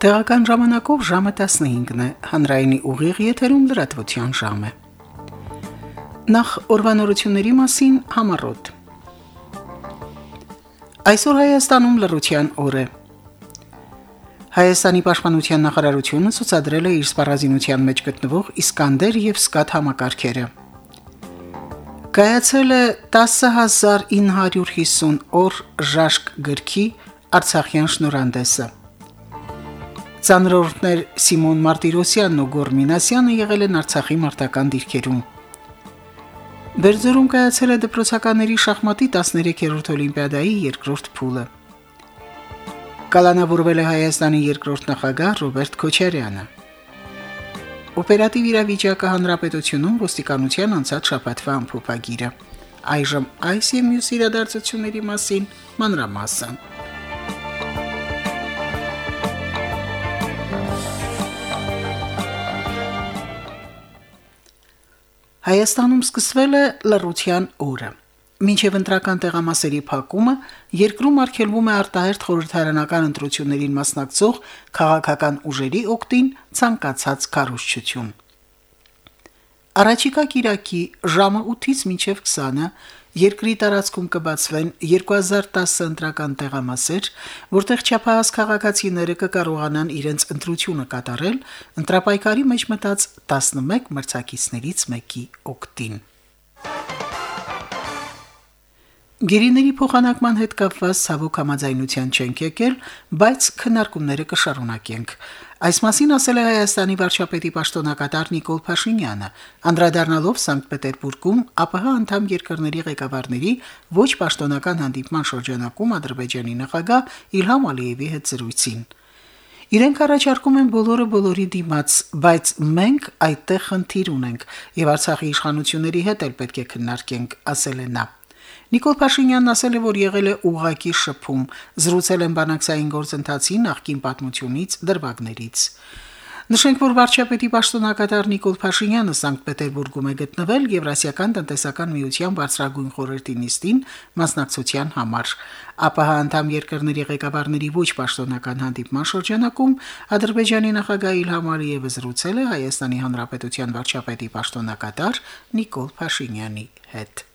Տեղական ժամանակով ժամը 15-ն է, հանրայինի ուղիղ եթերում լրատվության ժամ է։ Նախ օրվանորությունների մասին համառոտ։ Այսօր Հայաստանում լրության օր է։ Հայաստանի պաշտպանության նախարարությունը ցուցադրել է իր սպառազինության մեջ գտնվող Իսկանդեր եւ Սկատ համակարգերը։ Կայացել է 10950 օր ժաշկ գրքի Արցախյան շնորհանդեսը։ Ցանրորդներ Սիմոն Մարտիրոսյանն ու Գորմինասյանը եղել են Արցախի մարտական դիրքերում։ Բերձորում կայացել է դպրոցականների շախմատի 13-րդ օլիմպիադայի երկրորդ փուլը։ Կալանավորվել է Հայաստանի երկրորդ նախագահ Ռոբերտ Քոչարյանը։ Օպերատիվ իրավիճակը հանրապետությունում ոստիկանության անցած շաբաթվա ամփոփագիրը։ Այժմ այս եւ մյուս իրադարձությունների մասին մանրամասն։ Հայաստանում սկսվել է լռության օրը։ Մինչև ընտրական տեղամասերի փակումը երկրում արգելվում է արտահերթ խորհրդարանական ընտրություններին մասնակցող քաղաքական ուժերի օկտին ցանկացած կառույցություն։ Արաջիկա Կիրակի ժամը 8-ից մինչև 20-ը երկրի տարածքում կբացվեն 2010 ընտրական տեղամասեր, որտեղ չափահաս քաղաքացիները կկարողանան իրենց ընտրությունը կատարել ընտրապայքարի մեջ մտած 11 մրցակիցներից մեկի օկտին։ Գերիների փոխանակման հետ կապված ցավոք համաձայնության չենք եկել, բայց քննարկումները կշարունակենք։ Այս մասին ասել է Հայաստանի վարչապետի պաշտոնակատար Նիկոլ Փաշինյանը, անդրադառնալով Սանկտ Պետերբուրգում ԱՊՀ անդամ երկրների ղեկավարների ոչ պաշտոնական հանդիպման շրջանակում Ադրբեջանի նախագահ Իլհամ Ալիևի հետ զրույցին։ Իրենք առաջարկում են բոլորը բոլորի դիմաց, բայց մենք այդտեղ խնդիր ունենք եւ Արցախի իշխանությունների հետ էլ պետք է քննարկենք, ասել է նա. Նիկոլ Փաշինյանն ասել է, որ եղել է ուղակի շփում, զրուցել են բանակցային գործընթացի նախկին պատմությունից, դրվագներից։ Նշենք, որ վարչապետի պաշտոնակատար Նիկոլ Փաշինյանը Սանկտ Պետերբուրգում է գտնվել Եվրասիական տնտեսական միության բարձրագույն խորհրդի նիստին մասնակցության համար։ ԱՊՀ անդամ երկրների ղեկավարների ոչ պաշտոնական հանդիպման շրջանակում Ադրբեջանի նախագահ Իլհամ Ալիևը զրուցել է Հայաստանի Հանրապետության վարչապետի պաշտոնակատար Նիկոլ Փաշինյանի հետ։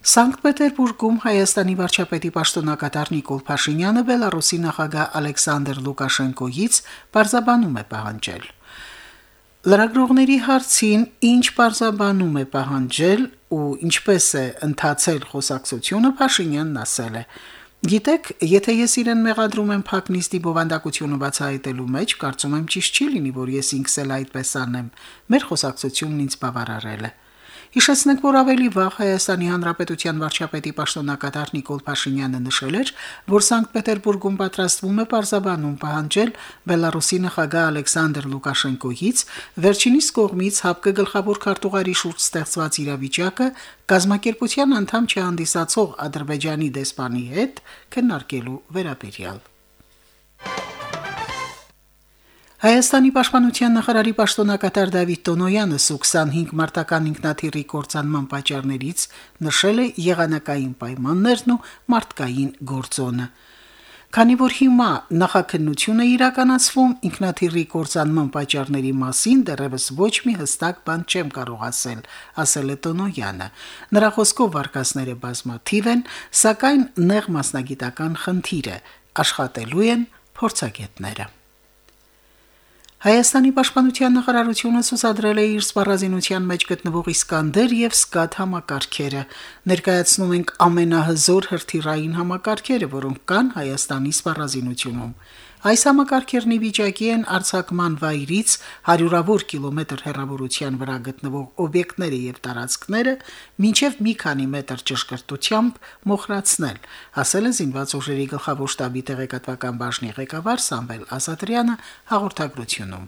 Սանկտ Պետերբուրգում Հայաստանի վարչապետի պաշտոնակատար Նիկոլ Փաշինյանը Բելարուսի նախագահ Ալեքսանդր Լուկաշենկոյից բարձաբանում է պահանջել։ Լրագրողների հարցին ինչ բարձաբանում է պահանջել ու ինչպես է ընթացել խոսակցությունը Փաշինյանն ասել է. Գիտեք, եթե ես իրեն մեղադրում եմ փակնիստի բովանդակությունը բացահայտելու մեջ, կարծում եմ ճիշտ չի լինի, որ ես ինքս էլ այդպես անեմ։ Մեր խոսակցությունն ինձ բավարարել է։ Հիշեցնենք, որ ավելի վաղ Հայաստանի Հանրապետության վարչապետի պաշտոնակատար Նիկոլ Փաշինյանը նշել էր, որ Սանկտ Պետերբուրգում պատրաստվում է պարզաբանում պահանջել Բելարուսի նախագահ Ալեքսանդր Լուկաշենկոյից վերջինիս կողմից հապկը գլխավոր քարտուղարի շուրջ ստեղծված իրավիճակը գազམ་ակերպության անդամ չհանդիսացող Ադրբեջանի դեսպանի հետ քննարկելու վերաբերյալ։ Հայաստանի պաշտպանության նախարարի պաշտոնակատար Դավիթ Տոնոյանը սու 25 մարտական ինքնաթիռի կորցանման պատճառներից նշել է եղանակային պայմաններն ու մարդկային գործոնը։ Քանի որ հիմա նախաքննություն է իրականացվում ինքնաթիռի կորցանման պատճառների մասին, դեռևս ոչ մի հստակ բան չեմ կարող ասել, ասել է Տոնոյանը։ Նրա խոսքով վարկասները բազմաթիվ են, սակայն նեղ մասնագիտական խնդիր է, աշխատելու են փորձագետները։ Հայաստանի պաշտպանության նախարարությունը ցուցադրել է իր սպառազինության մեջ գտնվող Իսկանդեր եւ Սկատ համակարգերը։ Ներկայացնում ենք ամենահզոր հրթիռային համակարգերը, որոնք կան Հայաստանի սպառազինությունում։ Այս համակարգերն ի վիճակի են արձակման վայրից հարյուրավոր կիլոմետր հեռավորության վրա գտնվող օբյեկտները եւ տարածքները մինչև մի քանի մետր ճշգրտությամբ մոխրացնել, ասել է զինված ուժերի գլխավոր շտաբի տեղեկատվական բաժնի ղեկավար Սամվել Ասատրյանը հաղորդագրությունում։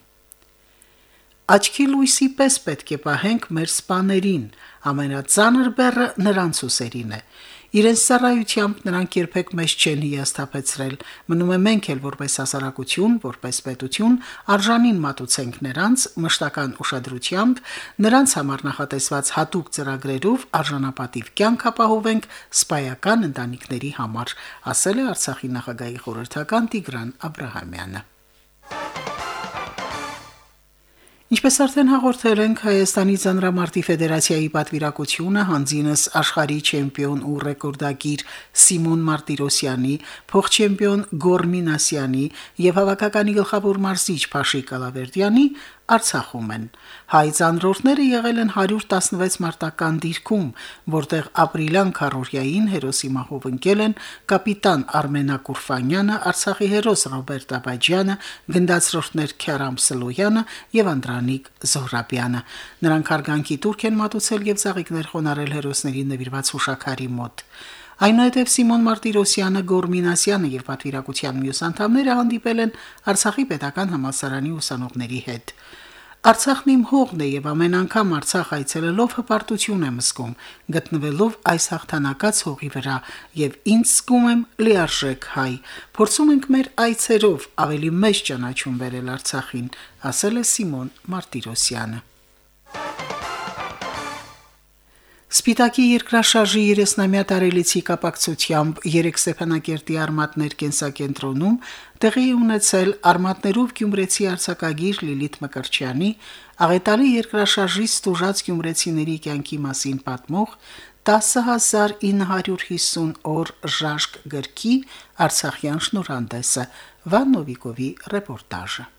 Աչքի լույսի պես պետք է պահենք մեր սպաներին, ամենածանր բեռը նրանց ուսերին է։ Իրենց ծառայությամբ նրանք երբեք մեզ չեն հիասթափեցրել։ Մնում է մենք էլ որպես հասարակություն, որպես պետություն արժանին մատուցենք նրանց մշտական ուշադրությամբ, նրանց համար նախատեսված հատուկ ծրագրերով արժանապատիվ կյանք ապահովենք սպայական ընտանիքների համար, ասել է Արցախի նախագահի խորհրդական Տիգրան Աբ รา համյանը։ Ինչպես արդեն հաղորդել ենք, Հայաստանի ցանրամարտի ֆեդերացիայի պատվիրակությունը հանձինս աշխարհի չեմպիոն ու ռեկորդագիր Սիմոն Մարտիրոսյանի, փոխչեմպիոն Գոր Մինասյանի եւ հավաքականի գլխավոր մարզիչ Փաշիկ Ալավերդյանի Արցախում են։ Հայ ծանրորդները եղել են 116 մարտական դիրքում, որտեղ ապրիլյան քարորյային հերոսի մահով ընկել են կապիտան Արմենա Կուրֆանյանը, Արցախի հերոս Ռոբերտ Աբաջյանը, գնդացրորդներ Քյարամ Սլոյանը եւ Անդրանիկ Զոհրաբյանը։ Նրանք հարգանքի турք են մատուցել եւ զաղիկներ խոնարել հերոսներին նվիրված հուշակարի մոտ։ Այնուհետև Սիմոն Մարտիրոսյանը, Գորմինասյանը եւ պատվիրակության մյուս անդամները հանդիպել են Արցախի պետական համալսարանի ուսանողների հետ։ Արցախն իմ հողն է եւ ամեն անգամ Արցախ այցելելով հպարտություն եմ զգում, գտնվելով այս հաղթանակած հողի վրա եւ ինձ զգում եմ լիարժեք հայ։ Փորձում ենք մեր այցերով ավելի մեծ ճանաչում բերել Արցախին, ասել է Սիմոն Մարտիրոսյանը։ Սպիտակի երկրաշարժի 30-ամյա տարելիցի կապակցությամբ երեք Ստեփանակերտի արմատներ կենսակենտրոնում տեղի ունեցել արմատներով Գյումրեցի արձակագիր Լիլիթ Մկրչյանի աղետալի երկրաշարժից ստուժած գյումրեցիների կյանքի մասին պատմող 10950 օր ժաշկ գրքի Արցախյան շնորհանդեսը Վաննովիկովի ռեպորտաժը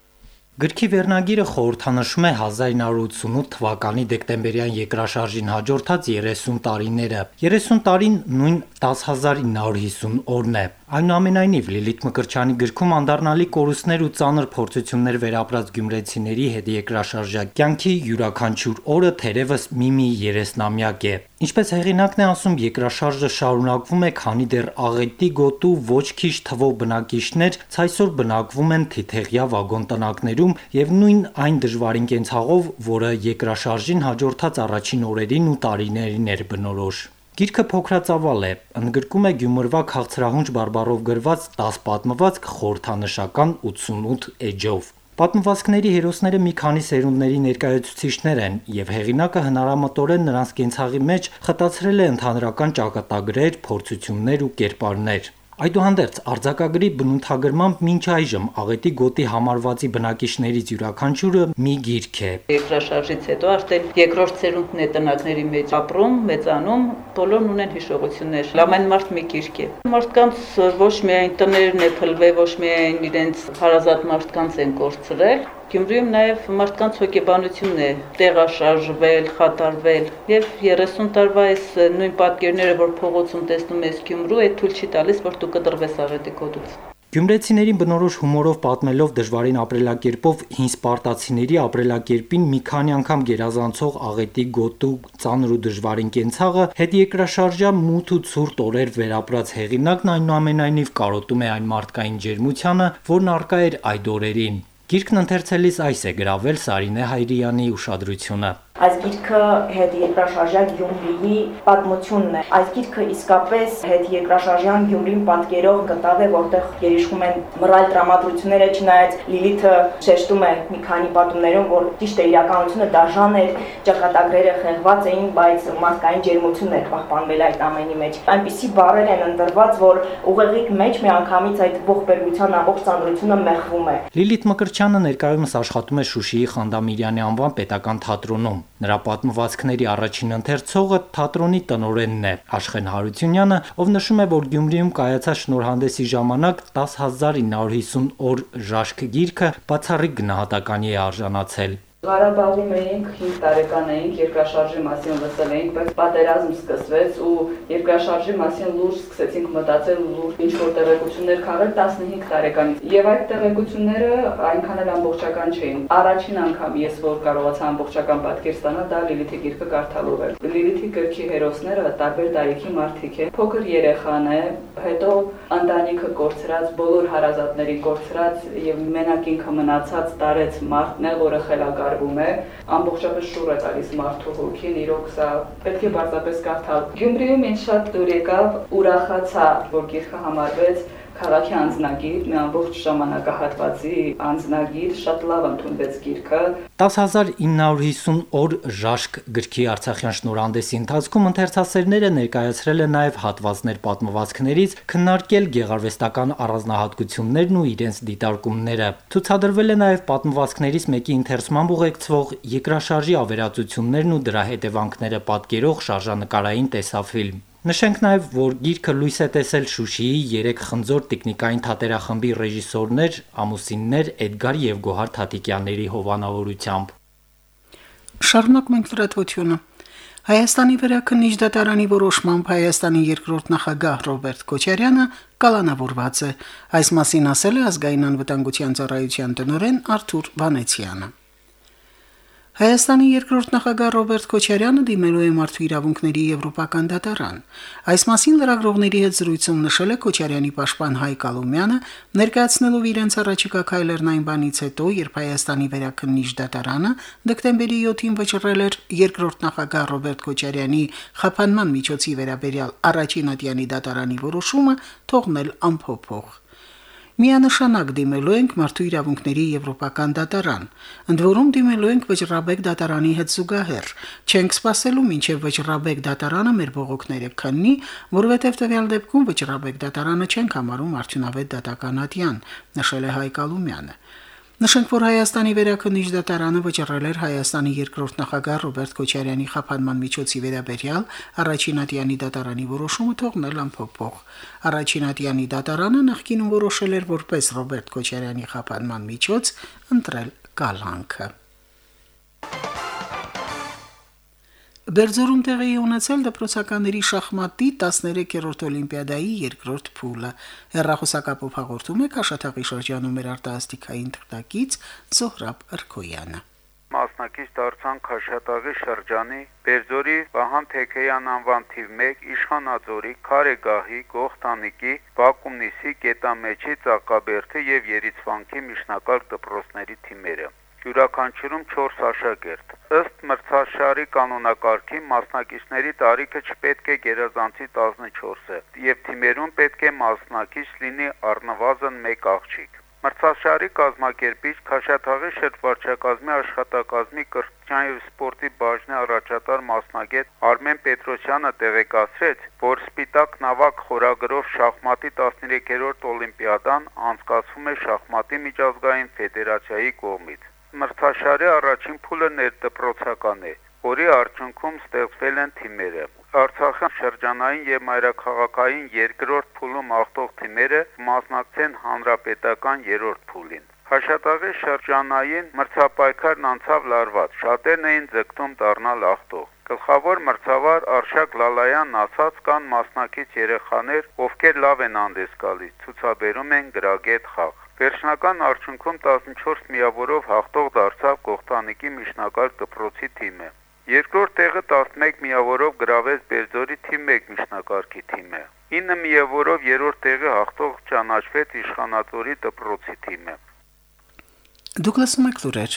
Գրքի վերնագիրը խորհրդանշում է 1988 թվականի դեկտեմբերյան երկրաշարժին հաջորդած 30 տարիները։ 30 տարին նույն 10950 օրն է։ Այնուամենայնիվ Լիլիթ Մկրչյանի գրքում անդառնալի կորուստներ ու ծանր փորձություններ վերապրած գյումրեցիների հետ երկրաշարժա կյանքի յուրաքանչյուր օրը թերևս մի-մի երեսնամյակ է։ Ինչպես հեղինակն է ասում, երկրաշարժը շարունակվում է, քանի դեռ աղետի գոտու ոչ քիչ թվով բնակիչներ ցայսօր բնակվում են թիթեղյա վագոն տնակներում եւ նույն այն դժվարին կենցաղով, որը երկրաշարժին հաջորդած առաջին օրերին ու տարիներին էր բնորոշ։ Գիրքը փոքրածավալ է, ընդգրկում է Գյումրվա քաղցրահունչ բարբառով գրված 10 պատմվածք խորթանշական 88 էջով։ Պատմվածքների հերոսները մի քանի սերունդների ներկայացուցիչներ են, եւ հեղինակը հնարամտորեն նրանց կենցաղի մեջ խտացրել է ընդհանրական ճակատագրեր, փորձություններ ու կերպարներ։ Այդուհանդերձ արձակագրի բնութագրմամբ մինչ այժմ աղետի գոտի համարվածի բնակիչներից յուրաքանչյուրը մի գիրք է։ Երկրաշարժից հետո արդեն երկրորդ ցերունդն է տնակների մեջ ապրում, մեծանում, բոլորն ունեն հիշողություններ։ Ամեն մարդ մի գիրք է։ Մարդկանց ոչ միայն տներն է փլվել, ոչ միայն իրենց հարազատ մարդկանց են կորցրել, Գյումրիում նաև մարդկանց հոգեբանությունն է տեղաշարժվել, խաթարվել եւ 30 տարվա այս նույն պատկերները, որ փողոցում տեսնում ես Գյումրու, այդ թույլ չի տալիս, որ դու կտրվես աղետի կոդուց։ Գյումրեցիներին բնորոշ հումորով պատմելով դժվարին ապրելակերպով հին սպարտացիների ապրելակերպին մի քանի անգամ գերազանցող աղետի գոտու ծանր ու դժվարին կենցաղը հետ երկրաշարժա մութ ու ցուրտ օրեր վերապրած հեղինակն այնուամենայնիվ կարոտում է այն մարդկային ջերմությանը, որն արկա էր այդ օրերին։ Գիրքն ընթերցելիս այս է գրավել Սարինե Հայրյանի ուշադրությունը։ Այս գիրքը հետ երկրաշարժյան Գյումրիի պատմությունն է։ Այս գիրքը իսկապես հետ երկրաշարժյան Գյումրին պատկերող գտավ է, որտեղ երիշխում են մռայլ տրամադրությունները, չնայած Լիլիթը շեշտում է մի քանի պատումներում, որ ճիշտ է իրականությունը դաժան էր, ճակատագրերը խեղված էին, բայց մարդկային ջերմությունն էր պահպանվել այդ ամենի մեջ։ Այնպիսի բառեր են ընդրված, որ ուղեղիկ մեջ մի անգամից այդ ողբերգության ամբողջ ծանրությունը մեղվում է։ Լիլիթ Մկրչյանը ներկայումս աշխատում է Շուշիի Խանդամիրյանի անվան պետական թատրոնում։ Նրա պատմվածքների առաջին ընթերցողը թատրոնի տնօրենն է Աշխեն Հարությունյանը, ով նշում է, որ Գյումրիում կայացած շնորհանդեսի ժամանակ 10950 օր ժաշկ գիրքը բացառիկ գնահատականի է արժանացել։ Ղարաբաղում էինք 5 տարեկան էինք, երկրաշարժի մասին լսել էինք, բայց պատերազմ սկսվեց ու երկրաշարժի մասին լուրջ սկսեցինք մտածել լուրջ ինչ որ տեղեկություններ քաղել 15 տարեկանից։ Եվ այդ տեղեկությունները այնքան էլ ամբողջական չէին։ Առաջին անգամ ես որ կարողացա ամբողջական պատկեր ստանալ, դա Լիլիթի գիրքը կարդալով էր։ Լիլիթի գրքի հերոսները տարբեր տարիքի մարդիկ են։ Փոքր երեխան է, հետո ընտանիքը կորցրած, բոլոր հարազատների կորցրած եւ մենակ ինքը մնացած տարեց մարդն է, որը խելագար արվում է, ամբողջապես շուռ է տալիս մարդու հոգին, իրոք սա պետք է բարձրապես կարդալ։ Գյումրիում ինձ շատ դուր եկավ, ուրախացա, որ գիրքը համարվեց քաղաքի անձնագիր, մի ամբողջ ժամանակահատվածի անձնագիր, շատ լավ ընդունվեց գիրքը։ 10950 օր ժաշկ գրքի Արցախյան շնորհանդեսի ընթացքում ընթերցասերները ներկայացրել են նաև հատվածներ պատմվածքներից, քննարկել գեղարվեստական առանձնահատկություններն ու իրենց դիտարկումները։ Ցուցադրվել է նաև պատմվածքներից մեկի ընթերցման ուղեկցվող երկրաշարժի ավերածություններն ու դրա հետևանքները պատկերող շարժանկարային տեսաֆիլմ։ Նշենք նաև, որ գիրքը լույս է տեսել Շուշիի 3 խնձոր տեխնիկային թատերախմբի ռեժիսորներ, ամուսիններ Էդգար եւ Գոհար Թաթիկյանների հովանավորությամբ։ Շարունակում ենք լրատվությունը։ Հայաստանի վերաքննիչ դատարանի որոշմամբ Հայաստանի երկրորդ նախագահ Ռոբերտ Քոչարյանը կալանավորված է։ Այս մասին ասել է ազգային անվտանգության ծառայության տնօրեն Արթուր Վանեցյանը։ Հայաստանի երկրորդ նախագահ Ռոբերտ Քոչարյանը դիմելու է մարդու իրավունքների եվրոպական դատարան։ Այս մասին լրագրողների հետ զրույցում նշել է Քոչարյանի պաշտպան Հայկ Ալումյանը, ներկայացնելով իրենց առաջիկա քայլերն այն բանից հետո, երբ Հայաստանի վերաքննիչ դատարանը դեկտեմբերի 7-ին վճռել էր երկրորդ նախագահ Ռոբերտ Քոչարյանի խափանման միջոցի վերաբերյալ առաջին ատյանի դատարանի որոշումը թողնել անփոփոխ։ Միանշանակ դիմելու ենք մարդու իրավունքների եվրոպական դատարան։ Ընդ որում դիմելու ենք Վճռաբեկ դատարանի հետ զուգահեռ։ Չենք սпасելու մինչև Վճռաբեկ դատարանը մեր բողոքները քննի, որովհետև տվյալ դեպքում Վճռաբեկ դատարանը չենք համարում արդյունավետ դատական ատյան, նշել է Հայկ Ալումյանը։ Նշենք, որ Հայաստանի վերաքննիչ դատարանը վճռել էր Հայաստանի երկրորդ նախագահ Ռոբերտ Քոչարյանի խափանման միջոցի վերաբերյալ առաջին ատյանի դատարանի որոշումը թողնել ամփոփող։ Առաջին ատյանի դատարանը նախկինում որոշել էր որպես Ռոբերտ Քոչարյանի խափանման միջոց ընտրել կալանքը։ Բերձորում տեղի ունեցել դպրոցականների շախմատի 13-րդ օլիմպիադայի երկրորդ փուլը։ Հերրախոսակապով հաղորդում է Քաշաթաղի շրջանում մեր արտասթիկային թղթակից Զոհրաբ Արքոյանը մասնակից դարձան Քաշաթաղի շրջանի Բերձորի Վահան Թեքեյան անվան թիվ 1 Իշխանաձորի Քարեգահի Գողտանիկի Բակումնիսի Կետամեջի Ծակաբերդի եւ Երիցվանքի միջնակարգ դպրոցների թիմերը յուրաքանչյուրում 4 աշակերտ։ Ըստ մրցաշարի կանոնակարգի մասնակիցների տարիքը չպետք է գերազանցի 14-ը, եւ թիմերում պետք է մասնակից լինի առնվազն 1 աղջիկ։ Մրցաշարի կազմակերպիչ Քաշաթաղի շրջվարչակազմի աշխատակազմի կրթության եւ սպորտի բաժնի առաջատար մասնագետ Արմեն Պետրոսյանը տեղեկացրեց, որ Սպիտակ նավակ խորագրով շախմատի 13-րդ օլիմպիադան անցկացվում է շախմատի միջազգային ֆեդերացիայի կողմից մրցաշարի առաջին փուլը ներդպրոցական է, որի արդյունքում ստեղծվել են թիմերը։ Արցախյան շրջանային եւ մայրաքաղաքային երկրորդ փուլում ախտող թիմերը մասնակցեն հանրապետական երրորդ փուլին։ Խաշատաղի շրջանային մրցապայքարն անցավ լարված։ Շատերն էին ձգտում դառնալ ախտող։ Գլխավոր մրցավար Արշակ Լալայանն ասաց կան մասնակից երեխաներ, ովքեր լավ են անդես գալիս, ցուցաբերում են գրագետ խաղ։ Վերջնական արդյունքում 14 միավորով հաղթող դարձավ Կողտանիկի միջնակարգ դպրոցի թիմը։ Երկրորդ տեղը 11 միավորով գրավեց Բերձորի թիմ 1 միջնակարգի թիմը։ 9 միավորով երրորդ տեղը հաղթող ճանաչվեց Իշխանատորի դպրոցի թիմը։ Դուք լսում եք լուրեր։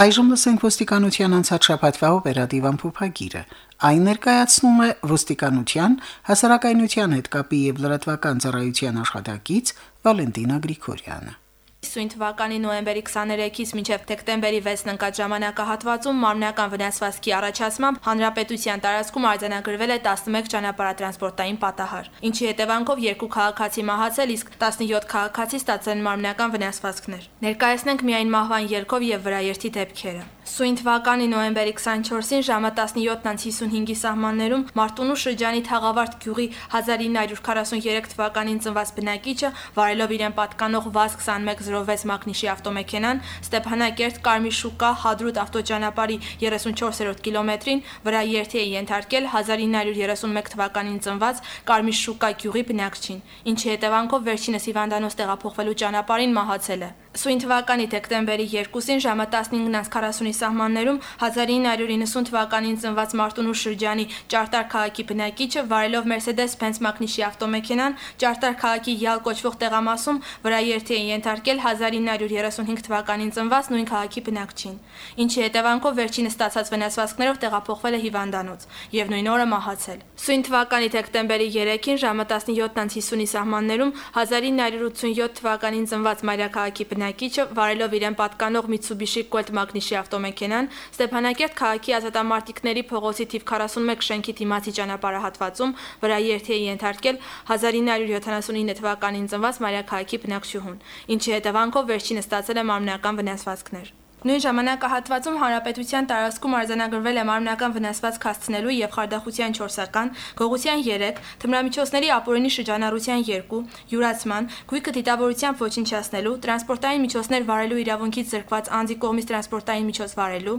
Այժմ լսենք ոստիկանության անցած շաբաթվա օպերատիվ ամփոփագիրը։ Այն ներկայացնում է ոստիկանության, հասարակայնության հետ կապի եւ լրատվական ծառայության աշխատակից Վալենտինա Գրիգորյանը։ Սույն թվականի նոյեմբերի 23-ից մինչև դեկտեմբերի 6-ն ընկած ժամանակահատվածում մարմնական վնասվածքի առաջացմամբ հանրապետության տարածքում արձանագրվել է 11 ճանապարհատրանսպորտային պատահար, ինչի հետևանքով երկու քաղաքացի մահացել, իսկ 17 քաղաքացի ստացել են մարմնական վնասվածքներ։ Ներկայացնենք միայն մահվան ելքով եւ վրաերթի դեպքերը։ Սույն թվականի նոյեմբերի 24-ին ժամը 17:55-ի սահմաններում Մարտունու շրջանի Թաղավարտ գյուղի 1943 թվականին ծնված բնակիչը վարելով իրեն պատկանող ՎԱԶ 2106 մակնիշի ավտոմեքենան Ստեփանակերտ Կարմիր շուկա Հադրուտ ավտոճանապարհի 34-րդ կիլոմետրին վրա երթի է ենթարկել 1931 թվականին ծնված Կարմիր շուկա գյուղի բնակչին, ինչի հետևանքով վերջինս հիվանդանոց տեղափոխվելու ճանապարհին մահացել է։ Սույն թվականի դեկտեմբերի 2-ին ժամը 15:40-ի սահմաններում 1990 թվականին ծնված Մարտունու շրջանի Ճարտար քաղաքի բնակիչը վարելով Mercedes-Benz մակնիշի ավտոմեքենան Ճարտար քաղաքի Յալ կոչվող տեղամասում վրա երթի է ենթարկել 1935 թվականին ծնված նույն քաղաքի բնակչին, ինչի հետևանքով վերջինը ստացած վնասվածքներով տեղափոխվել է հիվանդանոց եւ նույն օրը մահացել։ Սույն թվականի դեկտեմբերի 3-ին ժամը 17:50-ի սահմաններում 1987 թվականին ծնված Մարիաքաղաքի բնակիչը վարելով իրեն պատկանող Mitsubishi Colt մագնիշի ավտոմեքենան Ստեփանակերտ քաղաքի ազատամարտիկների փողոցի թիվ 41 շենքի դիմացի ճանապարհահատվածում վրա երթի է ենթարկել 1979 թվականին ծնված Մարիաքաղաքի բնակչուհուն, ինչի հետևանքով վերջինը ստացել է մարմնական վնասվածքներ։ Նույն ժամանակահատվածում հանրապետության տարածքում արձանագրվել է մարմնական վնասվածք հասցնելու եւ խարդախության 4-ական, գողության 3, թմրամիջոցների ապօրինի շրջանառության 2, յուրացման, գույքը դիտավորությամբ ոչնչացնելու, տրանսպորտային միջոցներ վարելու իրավունքից զրկված անձի կողմից տրանսպորտային միջոց վարելու,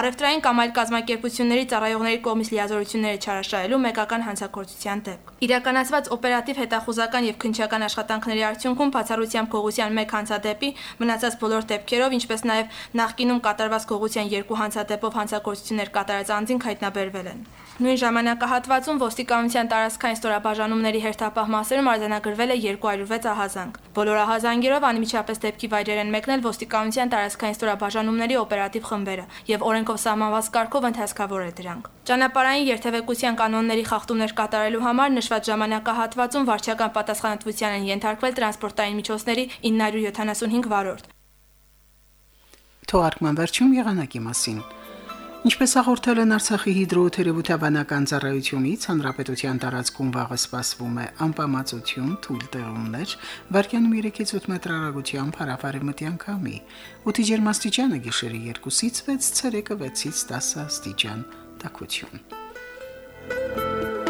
առևտրային կամ այլ կազմակերպությունների ծառայողների կողմից լիազորությունները չարաշահելու մեկական հանցագործության դեպք։ Իրականացված օպերատիվ հետախուզական եւ քննչական աշխատանքների արդյունքում բացառությամբ գողության 1 հանցադեպի մնացած բոլոր դեպքերով, ինչպես նաեւ նախկինում կատարված գողության երկու հանցադեպով հանցագործություններ կատարած անձինք հայտնաբերվել են։ Նույն ժամանակահատվածում ոստիկանության տարածքային ստորաբաժանումների հերթապահ մասերում արձանագրվել է 206 ահազանգ։ Բոլոր ահազանգերով անմիջապես դեպքի վայրեր են մեկնել ոստիկանության տարածքային ստորաբաժանումների օպերատիվ խմբերը եւ օրենքով սահմանված կարգով ընթացքավոր է դրանք։ Ճանապարհային երթևեկության կանոնների խախտումներ կատարելու համար նշված ժամանակահատվածում վարչական պատասխանատվության են ենթարկվել տրանսպորտային միջոցների 975 վարորդ։ Թողարկման վերջում եղանակի մասին։ Ինչպես հաղորդել են Արցախի հիդրոթերապևտաբանական ծառայությունից, հանրապետության տարածքում վաղը սպասվում է անպամացություն, թույլ տեղումներ, վարկյանում 3-ից 8 մետր հեռագությամբ հարավարի մտյան կամի։ Օդի ջերմաստիճանը գիշերը 2-ից 6, ցերեկը 6-ից 10 աստիճան։ Տակություն։